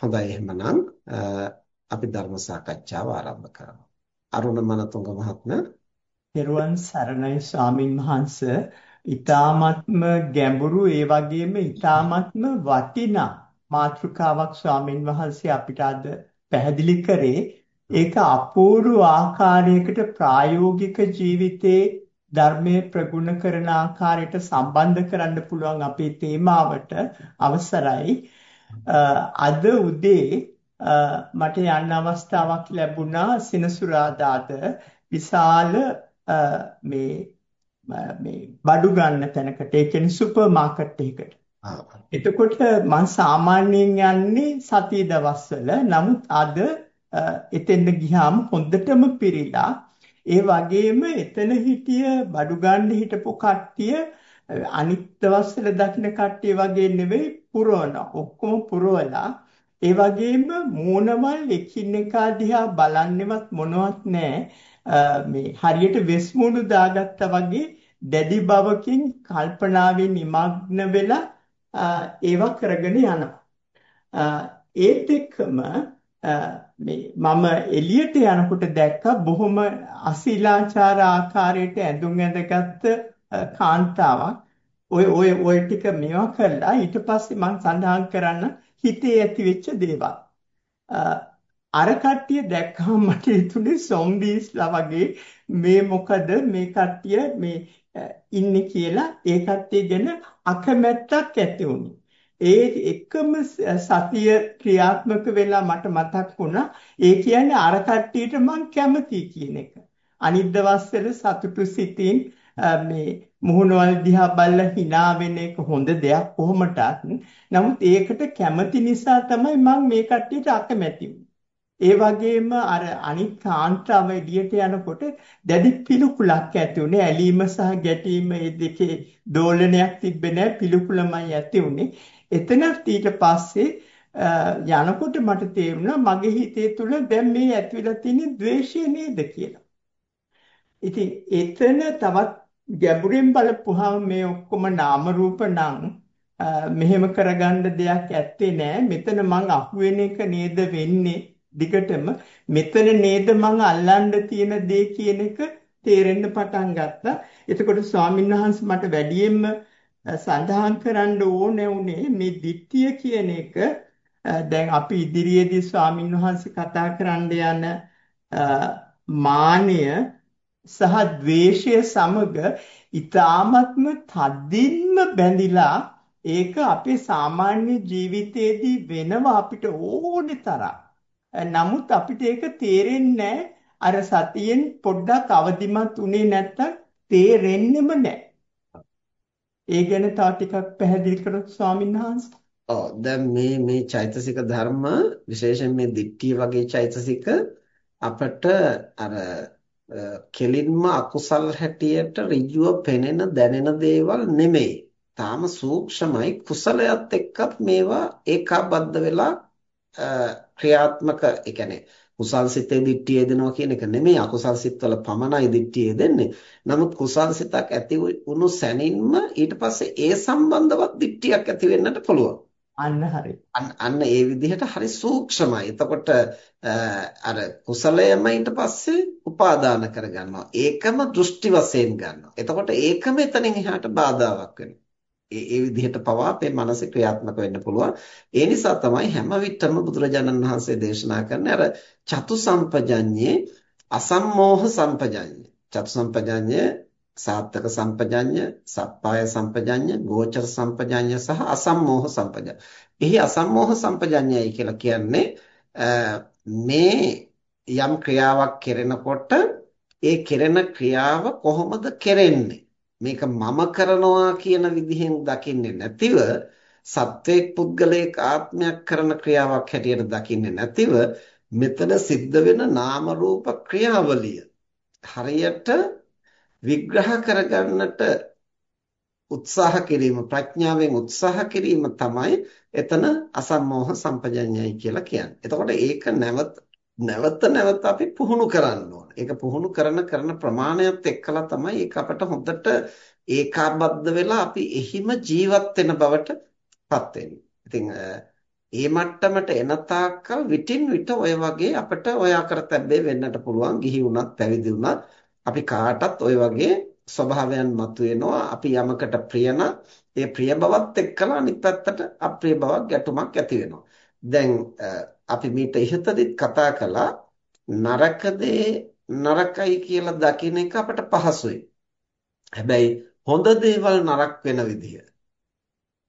හොඳයි. එහෙමනම් අපි ධර්ම සාකච්ඡාව ආරම්භ කරමු. අරුණ මනතුංග මහත්මයා. පෙරුවන් සරණයි ස්වාමින් වහන්ස. ඊ타මත්ම ගැඹුරු ඒ වගේම ඊ타මත්ම වටිනා මාතෘකාවක් ස්වාමින් වහන්සේ අපිට අද පැහැදිලි කරේ. ඒක අපූර්ව ආකාරයකට ප්‍රායෝගික ජීවිතේ ධර්මයේ ප්‍රගුණ කරන ආකාරයට සම්බන්ධ කරන්න පුළුවන් අපේ තේමාවට අවසරයි. අද උදේ මට යන්න අවස්ථාවක් ලැබුණා සෙනසුරාදාට විශාල මේ මේ බඩු ගන්න තැනකට ඒ කියන්නේ සුපර් මාකට් එකකට. එතකොට මම සාමාන්‍යයෙන් යන්නේ සතිය දවස්වල. නමුත් අද එතෙන්ද ගියාම හොඳටම පිරීලා ඒ වගේම එතන හිටිය බඩු ගන්න හිටපු කට්ටිය අනිත් දවස්වල දකින්න කට්ටිය වගේ නෙවෙයි පුරවන. ඔක්කොම පුරවලා ඒ වගේම මූණවල් එකින් එක දිහා බලන්නෙවත් මොනවත් නැහැ මේ හරියට වෙස් මූණු දාගත්තා වගේ දැඩි බවකින් කල්පනාවෙන් නිමග්න වෙලා ඒවා කරගෙන යනවා. ඒත් එක්කම මේ මම එළියට යනකොට දැක්කා බොහොම අශීලාචාර ආකාරයට ඇඳුම් ඇඳගත්ත කාන්තාවක්. ඔය ඔය ඔය ටික මේවා කරලා ඊට පස්සේ මම සඳහන් කරන්න හිතේ ඇති වෙච්ච දේවල්. අර කට්ටිය දැක්කම මට හිතුනේ සොම්බීස්ලා වගේ මේ මොකද මේ කට්ටිය මේ ඉන්නේ කියලා ඒ කට්ටිය ගැන අකමැත්තක් ඇති වුණේ. ඒ එකම සතිය ක්‍රියාත්මක වෙලා මට මතක් වුණා ඒ කියන්නේ අර කට්ටියට මං කැමතියි කියන එක. අනිත් දවස්වල සතුටු සිතින් මේ මුහුණවල් දිහා බලලා hina වෙන එක හොඳ දෙයක් කොහොමටත්. නමුත් ඒකට කැමති නිසා තමයි මම මේ කට්ටියට අකමැති ඒ වගේම අර අනිත් කාන්තාව එළියට යනකොට දැඩි පිළිකුලක් ඇති උනේ ඇලීම සහ ගැටීම මේ දෙකේ දෝලනයක් තිබ්බේ නැහැ. පිළිකුලමයි ඇති උනේ එතනත් ඊට පස්සේ යනකොට මට තේරුණා මගේ හිතේ තුල දැන් මේ ඇතිවිලා තියෙන ද්වේෂය නේද කියලා. ඉතින් එතන තවත් ගැඹුරින් බලපුවාම මේ ඔක්කොම නාම රූප නම් මෙහෙම කරගන්න දෙයක් ඇත්තේ නෑ. මෙතන මං අහුවෙන එක නේද වෙන්නේ? දිගටම මෙතන නේද මං අල්ලන්න තියෙන දේ කියන එක තේරෙන්න පටන් ගත්තා. එතකොට ස්වාමීන් වහන්සේ මට වැඩියෙන්ම සඳහන් කරන්න ඕනේ උනේ මේ ditthිය කියන එක දැන් අපි ඉදිරියේදී ස්වාමීන් වහන්සේ කතා කරන්න යන මානය සහ ද්වේෂය සමග ඊ타ත්ම තදින්ම බැඳිලා ඒක අපේ සාමාන්‍ය ජීවිතයේදී වෙනවා අපිට ඕනේ තරම්. නමුත් අපිට ඒක තේරෙන්නේ අර සතියෙන් පොඩ්ඩක් අවදිමත් උනේ නැත්තම් තේරෙන්නෙම නැහැ. ඒ ගැන තව ටිකක් පැහැදිලි කරොත් ස්වාමීන් වහන්සේ. ඔව් දැන් මේ මේ චෛතසික ධර්ම විශේෂයෙන් මේ දික්කිය වගේ චෛතසික අපට අර කෙලින්ම අකුසල් හැටියට ඍජුව පෙනෙන දැනෙන දේවල් නෙමෙයි. තාම සූක්ෂමයි කුසලයක් එක්කත් මේවා ඒකාබද්ධ වෙලා ක්‍රියාත්මක ඒ කියන්නේ කුසල් සිතේ දිට්ඨිය දෙනවා කියන එක නෙමෙයි අකුසල් සිත්වල පමණයි දිට්ඨිය දෙන්නේ. නමුත් කුසල් සිතක් ඇති වුණු සැනින්ම ඊට පස්සේ ඒ සම්බන්ධවත් දිට්ඨියක් ඇති වෙන්නට පුළුවන්. අන්න හරි. අන්න ඒ විදිහට හරි සූක්ෂමයි. එතකොට අර කුසලයම ඊට පස්සේ උපාදාන කරගන්නවා. ඒකම දෘෂ්ටි වශයෙන් ගන්නවා. එතකොට ඒකම එතනින් එහාට බාධාවක් වෙනවා. ඒ ඒ විදිහට පවා අපේ මනස ක්‍රියාත්මක වෙන්න පුළුවන්. ඒ නිසා තමයි හැම විටම බුදුරජාණන් වහන්සේ දේශනා කරන්නේ අර චතු සම්පජඤ්ඤේ අසම්මෝහ සම්පජඤ්ඤ. චතු සම්පජඤ්ඤය සාත්තක සම්පජඤ්ඤ, සප්පාය සම්පජඤ්ඤ, ගෝචර සම්පජඤ්ඤ සහ අසම්මෝහ සම්පජඤ්ඤ. එහි අසම්මෝහ සම්පජඤ්ඤයයි කියලා කියන්නේ මේ යම් ක්‍රියාවක් කෙරෙනකොට ඒ කෙරෙන ක්‍රියාව කොහොමද කෙරෙන්නේ? මේක මම කරනවා කියන විදිහෙන් දකින්නේ නැතිව සත්වයක් පුද්ගලයක ආත්මයක් කරන ක්‍රියාවක් හැටියට දකින්නේ නැතිව මෙතන සිද්ධ වෙන නාම රූප ක්‍රියාවලිය හරියට විග්‍රහ කරගන්නට උත්සාහ කිරීම ප්‍රඥාවෙන් උත්සාහ කිරීම තමයි එතන අසම්මෝහ සම්පජඤ්ඤයයි කියලා කියන්නේ. එතකොට ඒක නැවත නැවත නැවත අපි පුහුණු කරන්න ඕන. ඒක පුහුණු කරන කරන ප්‍රමාණයත් එක්කලා තමයි ඒක අපට හොඳට ඒකාබද්ධ වෙලා අපි එහිම ජීවත් වෙන බවට පත් වෙන්නේ. ඉතින් ඒ මට්ටමට එන තාක්කල් විටින් විට ඔය වගේ අපිට ඔය අකරතැබ්බේ වෙන්නට පුළුවන්. ගිහි වුණත් පැවිදි වුණත් අපි කාටත් ඔය වගේ ස්වභාවයන් මතුවෙනවා. අපි යමකට ප්‍රිය ඒ ප්‍රිය බවත් එක්කලා අනිත් පැත්තට අප්‍රිය බවක් ගැටුමක් ඇති වෙනවා. දැන් අපි මීට ඉහතදිත් කතා කළා නරක දේ නරකයි කියලා දකින්න එක අපට පහසුයි. හැබැයි හොඳ දේවල් නරක වෙන විදිය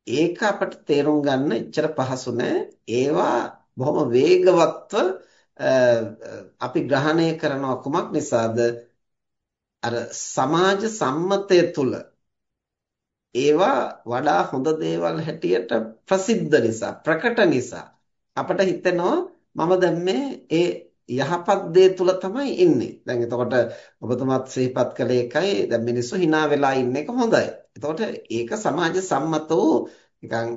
ඒක අපට තේරුම් ගන්න එච්චර පහසු නෑ. ඒවා බොහොම වේගවත්ව අපි ග්‍රහණය කරනවා කුමක් නිසාද? අර සමාජ සම්මතය තුල ඒවා වඩා හොඳ දේවල් හැටියට ප්‍රසිද්ධ නිසා ප්‍රකට නිසා අපට හිතෙනවා මම දැන් මේ ඒ යහපත් දේ තුල තමයි ඉන්නේ. දැන් එතකොට ඔබතුමාත් සිහිපත් කළේ එකයි දැන් මිනිස්සු hina වෙලා ඉන්න එක හොඳයි. එතකොට ඒක සමාජ සම්මත වූ නිකන්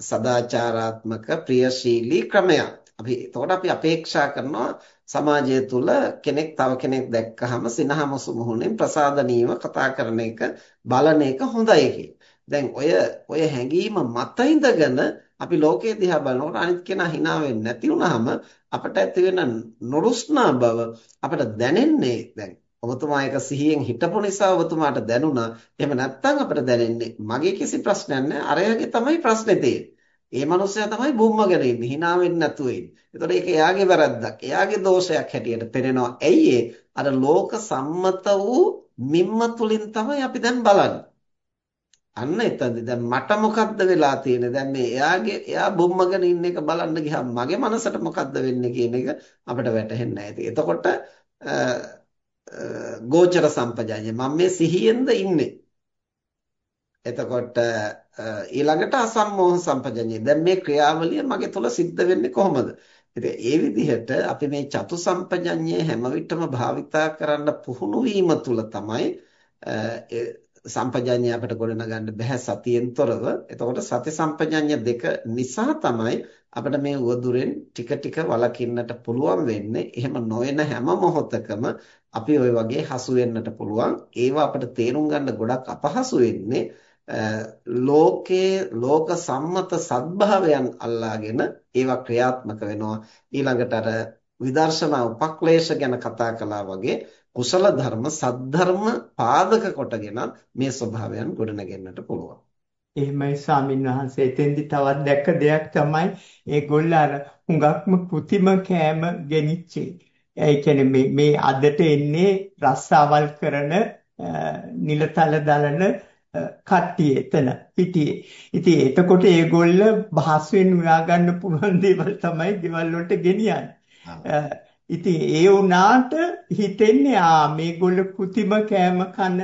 සදාචාරාත්මක ප්‍රියශීලී ක්‍රමයක්. අපි එතකොට අපි අපේක්ෂා කරනවා සමාජය තුල කෙනෙක් තව කෙනෙක් දැක්කහම සිනහමසු මුහුණෙන් ප්‍රසාදනීයව කතා කරන එක බලන එක හොඳයි දැන් ඔය ඔය හැඟීම මත ඉඳගෙන අපි ලෝකයේ දිහා බලනකොට අනිත් කෙනා hina වෙන්නේ නැති වුනහම අපට ඇති වෙන නොරුස්නා බව අපට දැනෙන්නේ දැන් ඔබතුමා එක සිහියෙන් හිටපු නිසා ඔබතුමාට දැනුණා. එහෙම නැත්නම් අපට දැනෙන්නේ මගේ කිසි ප්‍රශ්නයක් නැහැ. අරයාගේ තමයි ප්‍රශ්නේ තියෙන්නේ. ඒ මනුස්සයා තමයි බුම්මගෙන ඉන්නේ. hina වෙන්නේ නැතුව ඉන්නේ. එතකොට ඒක එයාගේ වැරද්දක්. එයාගේ දෝෂයක් හැටියට පෙනෙනවා. ඇයි අර ලෝක සම්මත වූ මිම්ම තුලින් තමයි අපි දැන් බලන්නේ. අන්න එතනදී දැන් මට මොකද්ද වෙලා තියෙන්නේ? දැන් මේ එයාගේ එයා බුම්මගෙන ඉන්න එක බලන්න ගියාම මගේ මනසට මොකද්ද වෙන්නේ කියන එක අපිට වැටහෙන්නේ නැහැ. එතකොට ගෝචර සම්පජාඤ්ඤය මම මේ සිහියෙන්ද ඉන්නේ එතකොට ඊළඟට අසම්මෝහ සම්පජඤ්ඤය. දැන් මේ ක්‍රියාවලිය මගේ තුල සිද්ධ වෙන්නේ කොහොමද? ඉතින් ඒ විදිහට අපි මේ චතු සම්පජඤ්ඤය හැම විටම භාවිතා කරන්න පුහුණු වීම තුල තමයි සම්පජඤ්ඤය අපිට ගොඩනගන්න බෑ සතියෙන් තොරව. එතකොට සති සම්පජඤ්ඤය දෙක නිසා තමයි අපිට මේ උවදුරෙන් ටික ටික වළකින්නට පුළුවන් වෙන්නේ. එහෙම නොවන හැම මොහොතකම අපි ওই වගේ හසු වෙන්නට පුළුවන්. ඒවා අපිට තේරුම් ගන්න ගොඩක් අපහසු වෙන්නේ. ලෝකයේ ලෝක සම්මත සත්භාවයන් අල්ලාගෙන ඒවා ක්‍රියාත්මක වෙනවා ඊළඟට අර විදර්ශනා උපක්ලේශ ගැන කතා කළා වගේ කුසල ධර්ම සද්ධර්ම පාදක කොටගෙන මේ ස්වභාවයන් ගොඩනගෙන්නට පුළුවන්. එහෙමයි ස්වාමීන් වහන්සේ එතෙන්දි තවත් දැක්ක දෙයක් තමයි ඒගොල්ලෝ අර හුඟක්ම કૃතිම කෑම ගෙනිච්චේ. ඒ කියන්නේ මේ මේ අදට එන්නේ රස්සාවල් කරන නිලතල දලන කට්ටිය එතන හිටියේ. ඉතින් එතකොට ඒගොල්ල භාෂෙන් හොයා ගන්න පුළුවන් දේවල් තමයි ගෙවල් වලට ගෙනියන්නේ. ඉතින් ඒ වුණාට හිතෙන්නේ ආ මේගොල්ල કૃතිම කෑම කන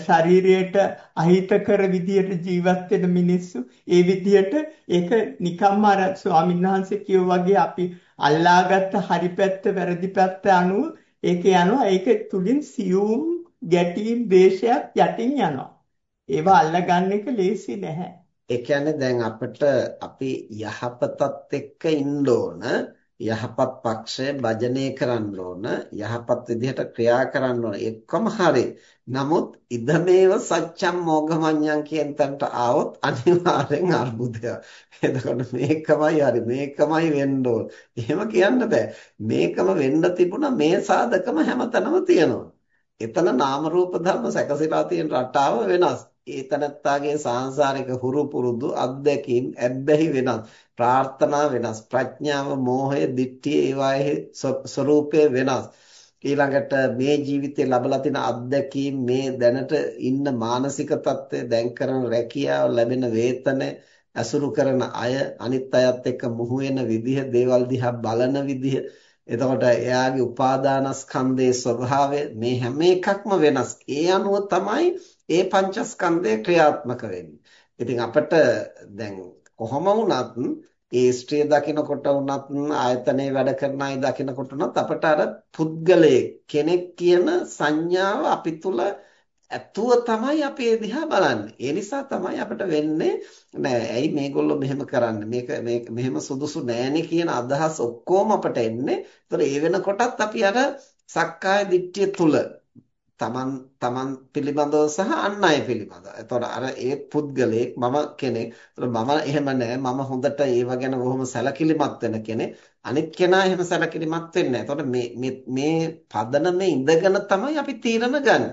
ශරීරයට අහිතකර විදියට ජීවත් වෙන මිනිස්සු ඒ විදියට ඒක නිකම්ම අර ස්වාමීන් වහන්සේ කියෝ වගේ අපි අල්ලාගත්ත හරි පැත්ත වැරදි පැත්ත අනුව ඒක යනවා ඒක තුලින් සියුම් ගැටීම් දේශයක් යටින් යනවා ඒවා අල්ලගන්න එක ලේසි නැහැ. ඒ කියන්නේ දැන් අපිට අපි යහපතත් එක්ක ඉන්න ඕන යහපත් පක්ෂය භජනය කරන්න ඕන යහපත් විදිහට ක්‍රියා කරන්න ඕන. එක්කම හරි. නමුත් ඉදමේව සත්‍යම් මොගමඤ්ඤං කියන තැනට ආවොත් අනිවාර්යෙන් අර්බුදයක් එතකොට මේකමයි හරි. මේකමයි වෙන්න ඕන. එහෙම කියන්න බෑ. මේකම වෙන්න තිබුණා මේ සාධකම හැමතැනම තියෙනවා. එතන නාම රූප ධර්ම සැකසීලා තියෙන රටාව වෙනස්. ඒ තනත්තාගේ සාංශාරික හුරු පුරුදු අත්දැකීම් ඇබ්බැහි වෙනස් ප්‍රාර්ථනා වෙනස් ප්‍රඥාව මෝහය දිට්ඨිය ඒවායේ ස්වરૂපය වෙනස් ඊළඟට මේ ජීවිතේ ලැබලා තියෙන අත්දැකීම් මේ දැනට ඉන්න මානසික තත්ත්වය දැන් කරන රැකියාව ලැබෙන වේතන අසුරු කරන අය අනිත් අයත් එක්ක මුහු වෙන විදිහ දේවල් දිහා බලන විදිහ එතකොට එයාගේ උපාදානස්කන්ධයේ ස්වභාවය මේ හැම එකක්ම වෙනස්. ඒ අනුව තමයි ඒ පංචස්කන්ධය ක්‍රියාත්මක වෙන්නේ. ඉතින් අපිට දැන් කොහොම වුණත් ඒ ස්ත්‍රිය දකිනකොට වුණත් ආයතනයේ වැඩ කරන අය දකිනකොට වුණත් අපට අර පුද්ගලයේ කෙනෙක් කියන සංඥාව අපි තුල ඇතුව තමයි අපි ඒ දිහා බලන්නේ. ඒ නිසා තමයි අපිට වෙන්නේ නෑ ඇයි මේගොල්ලෝ මෙහෙම කරන්නේ? මේක මේක මෙහෙම සුදුසු නෑනේ කියන අදහස් ඔක්කොම අපට එන්නේ. ඒතර ඒ වෙනකොටත් අපි අර සක්කාය දිට්ඨිය තුල තමන් තමන් පිළිබඳව සහ අන් අය පිළිබඳව. එතකොට අර ඒ පුද්ගලයෙක් මම කෙනෙක්. මම එහෙම නෑ. මම හොඳට ඒව ගැන බොහොම සැලකිලිමත් වෙන කෙනෙක්. අනිත් කෙනා එහෙම සැලකිලිමත් වෙන්නේ නෑ. එතකොට මේ මේ පදනමේ ඉඳගෙන තමයි අපි තීරණ ගන්න.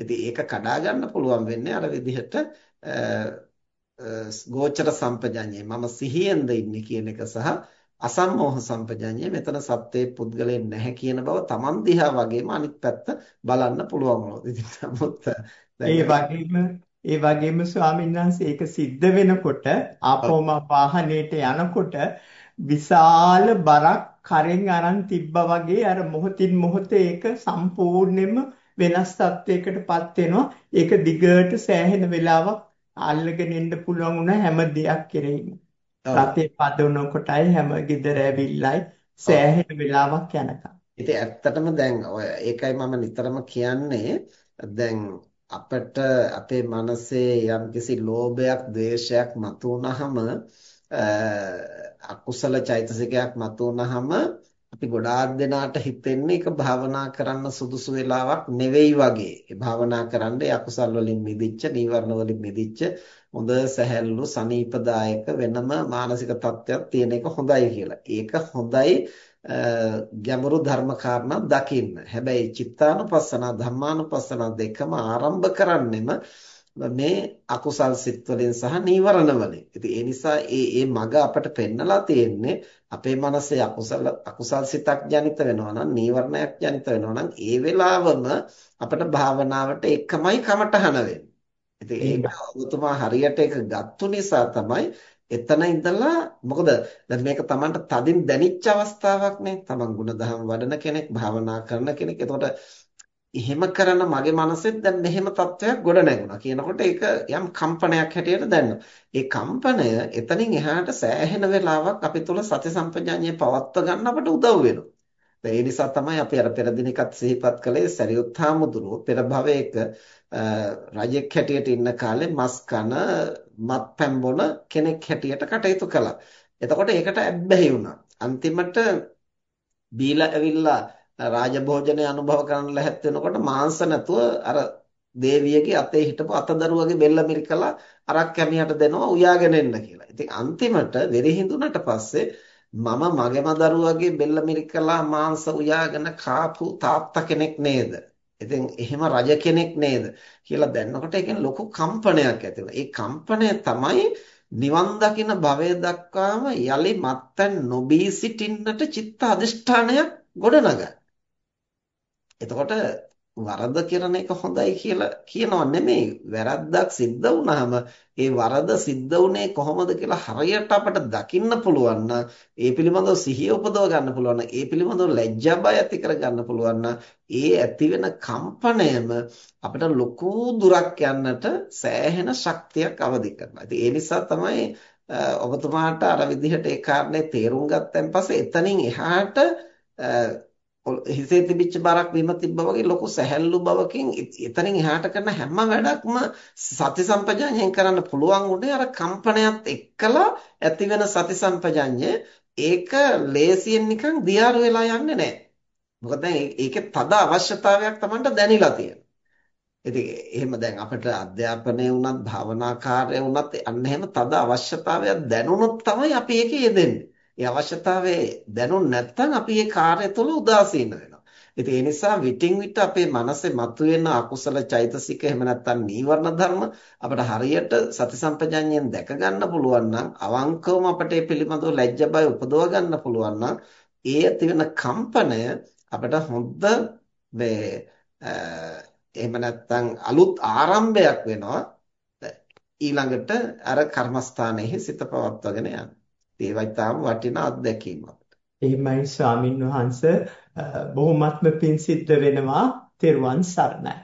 ඉතින් ඒක කඩා ගන්න පුළුවන් වෙන්නේ අර විදිහට ගෝචර සම්පජඤ්ඤය මම සිහියෙන්ද ඉන්නේ කියන එක සහ අසම්මෝහ සම්පජඤ්ඤය මෙතන සත්‍යයේ පුද්ගලයන් නැහැ කියන බව Taman දිහා වගේම අනිත් පැත්ත බලන්න පුළුවන් වුණා. ඉතින් නමුත් ඒ වගේම ඒ වගේම ස්වාමීන් වහන්සේ ඒක සිද්ධ වෙනකොට ආපෝම වාහනේට යනකොට විශාල බරක් කරෙන් අරන් තිබ්බා වගේ අර මොහොතින් මොහොත ඒක සම්පූර්ණයෙන්ම වෙනස් තත්වයකටපත් වෙනවා. ඒක දිගට සෑහෙන වෙලාවක් අල්ලගෙන ඉන්න පුළුවන් වුණ හැම දෙයක් කෙරෙහිම. රතේ පදවන කොටයි හැම ගෙදර ඇවිල්ලයි සෑහෙන වෙලාවක් යනකම්. ඉතින් ඇත්තටම දැන් ඔය ඒකයි මම නිතරම කියන්නේ දැන් අපිට අපේ මනසේ යම්කිසි ලෝභයක්, ද්වේෂයක් මතුවනහම අකුසල චෛතසිකයක් මතුවනහම අපි ගොඩාක් දෙනාට හිතෙන්නේ ඒක භාවනා කරන්න සුදුසු වෙලාවක් නෙවෙයි වගේ. ඒ භාවනා කරන්නේ අකුසල් වලින් මිදිච්ච, නීවරණ වලින් මිදිච්ච හොඳ සැහැල්ලු සනීපදායක වෙනම මානසික තත්ත්වයක් තියෙන එක හොඳයි කියලා. ඒක හොඳයි ගැඹුරු ධර්ම කාරණා දකින්න. හැබැයි චිත්තානුපස්සනා ධම්මානුපස්සනා දෙකම ආරම්භ කරන්නෙම මේ අකුසල් සිත් වලින් සහ නීවරණ වලින්. ඉතින් ඒ නිසා ඒ ඒ මග අපට පෙන්නලා තියෙන්නේ අපේ මනසේ අකුසල අකුසල් සිතක් ජනිත වෙනවා නම් නීවරණයක් ජනිත වෙනවා නම් ඒ වෙලාවම අපට භාවනාවට එකමයි කමටහන වෙන්නේ. ඉතින් ඒක ඔබතුමා හරියට ඒක ගත්තු නිසා තමයි එතන ඉඳලා මොකද දැන් මේක Tamanට තදින් දැනිච්ච අවස්ථාවක් නේ. Taman ಗುಣධම් වඩන කෙනෙක්, භාවනා කරන කෙනෙක්. එතකොට එහෙම කරන මගේ මනසෙත් දැන් මෙහෙම තත්වයක් ගොඩ නැගුණා කියනකොට ඒක යම් කම්පනයක් හැටියට දැනෙනවා. ඒ කම්පනය එතනින් එහාට සෑහෙන වෙලාවක් අපි තුල සති සම්පජාඤ්ඤය පවත්ව ගන්න අපට උදව් වෙනවා. ඒ නිසා තමයි අපි අර පෙර දිනකත් සිහිපත් කළේ සරියුත් හාමුදුරුවෝ පෙර භවයක රජෙක් හැටියට ඉන්න කාලේ මස් කන මත්පැන් බොන කෙනෙක් හැටියට කටයුතු කළා. එතකොට ඒකට ඇබ්බැහි වුණා. අන්තිමට බීලා ඇවිල්ලා රාජභෝජනය අනුභව කරන්න ලැහැත් වෙනකොට මාංශ නැතුව අර දේවියගේ අතේ හිටපු අතදරුවගේ බෙල්ල මිරිකලා අරක් කැමියට දෙනවා උයාගෙන එන්න කියලා. ඉතින් අන්තිමට වෙරිහිඳුනට පස්සේ මම මගේම දරුවගේ බෙල්ල මිරිකලා මාංශ උයාගෙන කාපු තාත්තා කෙනෙක් නේද? ඉතින් එහෙම රජ කෙනෙක් නේද කියලා දැනනකොට ඒකෙන් ලොකු කම්පනයක් ඇති ඒ කම්පනය තමයි නිවන් දකින භවය දක්වාම යලි මත්තන් නොබී සිටින්නට චිත්ත අධිෂ්ඨානයක් ගොඩනගයි. එතකොට වරද කරන එක හොඳයි කියලා කියනව නෙමෙයි වැරද්දක් සිද්ධ වුනහම ඒ වරද සිද්ධ වුනේ කොහොමද කියලා හරියට අපට දකින්න පුළුවන් ඒ පිළිබඳව සිහිය උපදව ගන්න පුළුවන් ඒ පිළිබඳව ලැජ්ජා බය ඇති කර ගන්න පුළුවන් ඒ ඇති වෙන කම්පණයම අපිට ලොකු දුරක් යන්නට සෑහෙන ශක්තියක් අවදි කරනවා. ඉතින් ඒ නිසා තමයි ඔබතුමාට අර විදිහට ඒ කාරණේ තේරුම් ගත්තන් පස්සේ එතනින් එහාට හිසේ තිබිච්ච බරක් බිම තිබ්බා වගේ ලොකු සැහැල්ලු බවකින් එතනින් එහාට කරන හැම වැඩක්ම සති සම්පජාඤ්ඤයෙන් කරන්න පුළුවන් උනේ අර කම්පනයත් එක්කලා ඇති වෙන සති සම්පජාඤ්ඤය ඒක ලේසියෙන් නිකන් දියාරු වෙලා යන්නේ නැහැ. මොකද දැන් ඒකේ තද අවශ්‍යතාවයක් Tamanට දැනিলা තියෙනවා. ඉතින් එහෙම දැන් අපිට අධ්‍යාපනය වුණත් භාවනා කාර්යය වුණත් අන්න එහෙම තද අවශ්‍යතාවයක් දැනුණොත් තමයි අපි ඒකේ යෙදෙන්නේ. ඒ අවශ්‍යතාවය දැනුන් නැත්නම් අපි ඒ කාර්ය තුළ උදාසීන වෙනවා. ඉතින් ඒ නිසා විටින් විට අපේ මනසේ මතුවෙන අකුසල චෛතසික එහෙම නැත්නම් නීවරණ ධර්ම අපිට හරියට සති සම්පජඤ්ඤයෙන් දැක ගන්න පුළුවන් නම් අවංකවම අපිට ඒ පිළිබඳව ලැජ්ජ බය උපදව ගන්න පුළුවන් නම් ඒ ඇති වෙන කම්පනය අපිට හොඳ මේ එහෙම නැත්නම් අලුත් ආරම්භයක් වෙනවා ඊළඟට අර කර්මස්ථානයේ සිත පවත්වාගෙන යන්න. ඒවයි තාම වටිනා අත්දැකීමක්. එහෙමයි ස්වාමින් වහන්සේ බොහොමත්ම පිං සිද්ධ වෙනවා තෙරුවන් සරණයි.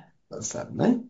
සරණයි.